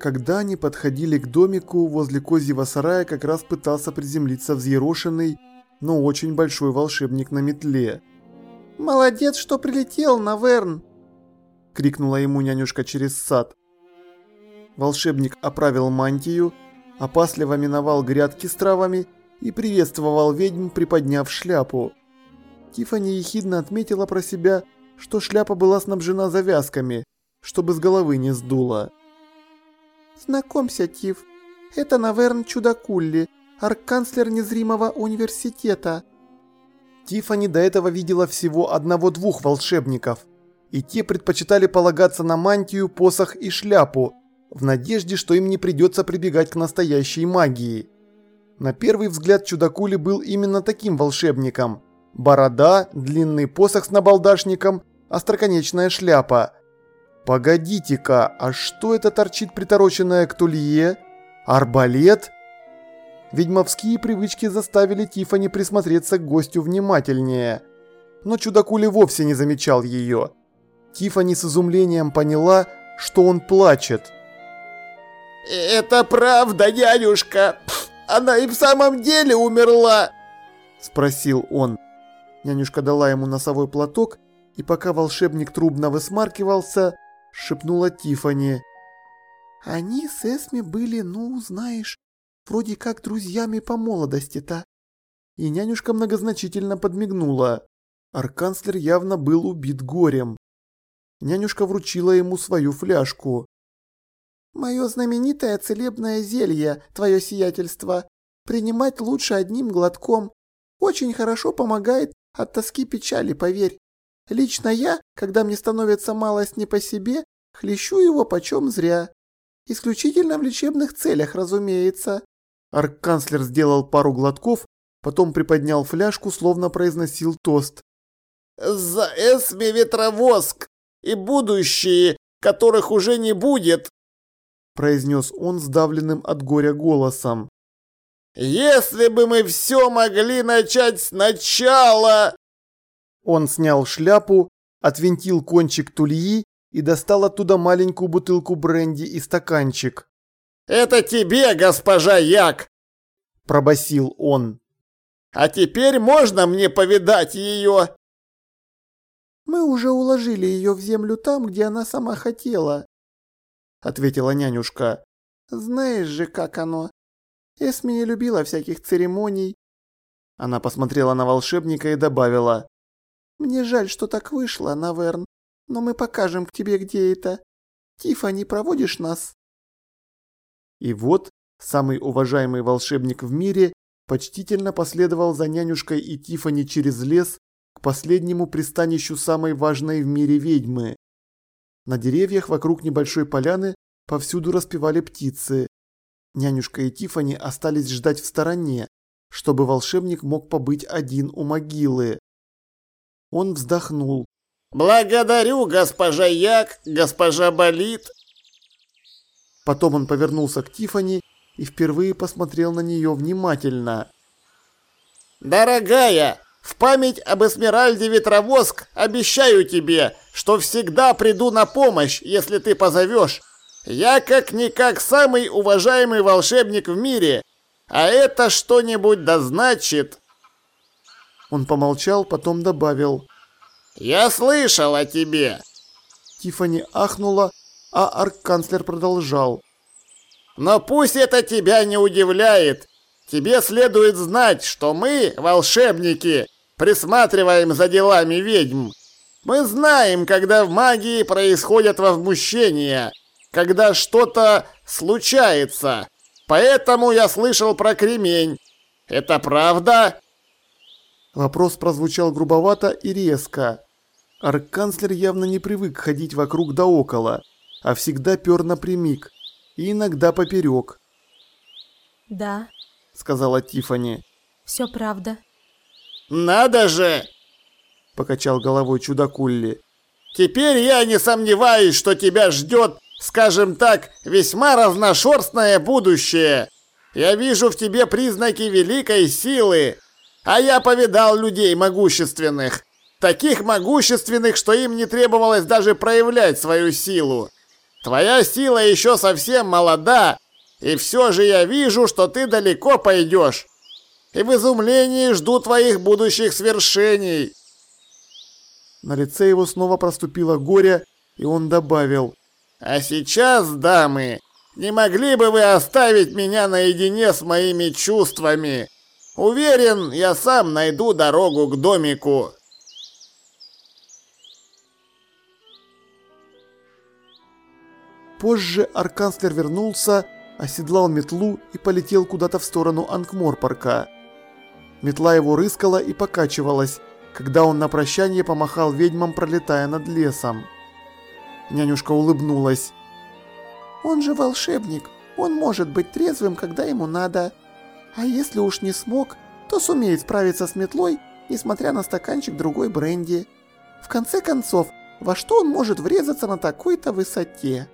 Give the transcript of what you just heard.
Когда они подходили к домику, возле козьего сарая как раз пытался приземлиться взъерошенный, но очень большой волшебник на метле. «Молодец, что прилетел, Наверн!» – крикнула ему нянюшка через сад. Волшебник оправил мантию, опасливо миновал грядки с травами и приветствовал ведьм, приподняв шляпу. Тифани ехидно отметила про себя, что шляпа была снабжена завязками, чтобы с головы не сдуло. Знакомься, Тиф. Это Наверн Чудакулли, арканцлер незримого университета. Тифани до этого видела всего одного-двух волшебников, и те предпочитали полагаться на мантию, посох и шляпу, в надежде, что им не придется прибегать к настоящей магии. На первый взгляд Чудакули был именно таким волшебником. Борода, длинный посох с набалдашником, остроконечная шляпа – Погодите-ка, а что это торчит притороченное к тулье? Арбалет? Ведьмовские привычки заставили Тифани присмотреться к гостю внимательнее. Но чудакули вовсе не замечал ее. Тифани с изумлением поняла, что он плачет. «Это правда, дядюшка! Она и в самом деле умерла!» Спросил он. Нянюшка дала ему носовой платок, и пока волшебник трубно высмаркивался, – шепнула Тифани. «Они с Эсми были, ну, знаешь, вроде как друзьями по молодости-то». И нянюшка многозначительно подмигнула. Арканцлер явно был убит горем. Нянюшка вручила ему свою фляжку. «Мое знаменитое целебное зелье, твое сиятельство, принимать лучше одним глотком. Очень хорошо помогает от тоски печали, поверь. Лично я, когда мне становится малость не по себе, хлещу его почем зря. Исключительно в лечебных целях, разумеется. Арканцлер сделал пару глотков, потом приподнял фляжку, словно произносил тост. «За Эсми Ветровоск и будущие, которых уже не будет!» произнес он сдавленным от горя голосом. «Если бы мы все могли начать сначала!» Он снял шляпу, отвинтил кончик тульи и достал оттуда маленькую бутылку бренди и стаканчик. «Это тебе, госпожа Як!» – пробасил он. «А теперь можно мне повидать ее?» «Мы уже уложили ее в землю там, где она сама хотела», – ответила нянюшка. «Знаешь же, как оно. Эсми не любила всяких церемоний». Она посмотрела на волшебника и добавила. Мне жаль, что так вышло, Наверн, но мы покажем к тебе, где это. Тифани, проводишь нас?» И вот самый уважаемый волшебник в мире почтительно последовал за нянюшкой и Тифани через лес к последнему пристанищу самой важной в мире ведьмы. На деревьях вокруг небольшой поляны повсюду распевали птицы. Нянюшка и Тифани остались ждать в стороне, чтобы волшебник мог побыть один у могилы. Он вздохнул. «Благодарю, госпожа Як, госпожа Болит!» Потом он повернулся к Тифани и впервые посмотрел на нее внимательно. «Дорогая, в память об Эсмеральде Ветровоск обещаю тебе, что всегда приду на помощь, если ты позовешь. Я как-никак самый уважаемый волшебник в мире, а это что-нибудь да значит. Он помолчал, потом добавил. «Я слышал о тебе!» Тифани ахнула, а арканцлер продолжал. «Но пусть это тебя не удивляет. Тебе следует знать, что мы, волшебники, присматриваем за делами ведьм. Мы знаем, когда в магии происходят возмущения, когда что-то случается. Поэтому я слышал про кремень. Это правда?» Вопрос прозвучал грубовато и резко. Арканцлер явно не привык ходить вокруг да около, а всегда пер напрямик и иногда поперек. «Да», — сказала Тифани. «Все правда». «Надо же!» — покачал головой чудакулли. «Теперь я не сомневаюсь, что тебя ждет, скажем так, весьма разношерстное будущее. Я вижу в тебе признаки великой силы, а я повидал людей могущественных. Таких могущественных, что им не требовалось даже проявлять свою силу. Твоя сила еще совсем молода, и все же я вижу, что ты далеко пойдешь. И в изумлении жду твоих будущих свершений. На лице его снова проступило горе, и он добавил. А сейчас, дамы, не могли бы вы оставить меня наедине с моими чувствами? Уверен, я сам найду дорогу к домику. Позже арканцлер вернулся, оседлал метлу и полетел куда-то в сторону Анкморпарка. Метла его рыскала и покачивалась, когда он на прощание помахал ведьмам, пролетая над лесом. Нянюшка улыбнулась. «Он же волшебник, он может быть трезвым, когда ему надо. А если уж не смог, то сумеет справиться с метлой, несмотря на стаканчик другой бренди. В конце концов, во что он может врезаться на такой-то высоте?»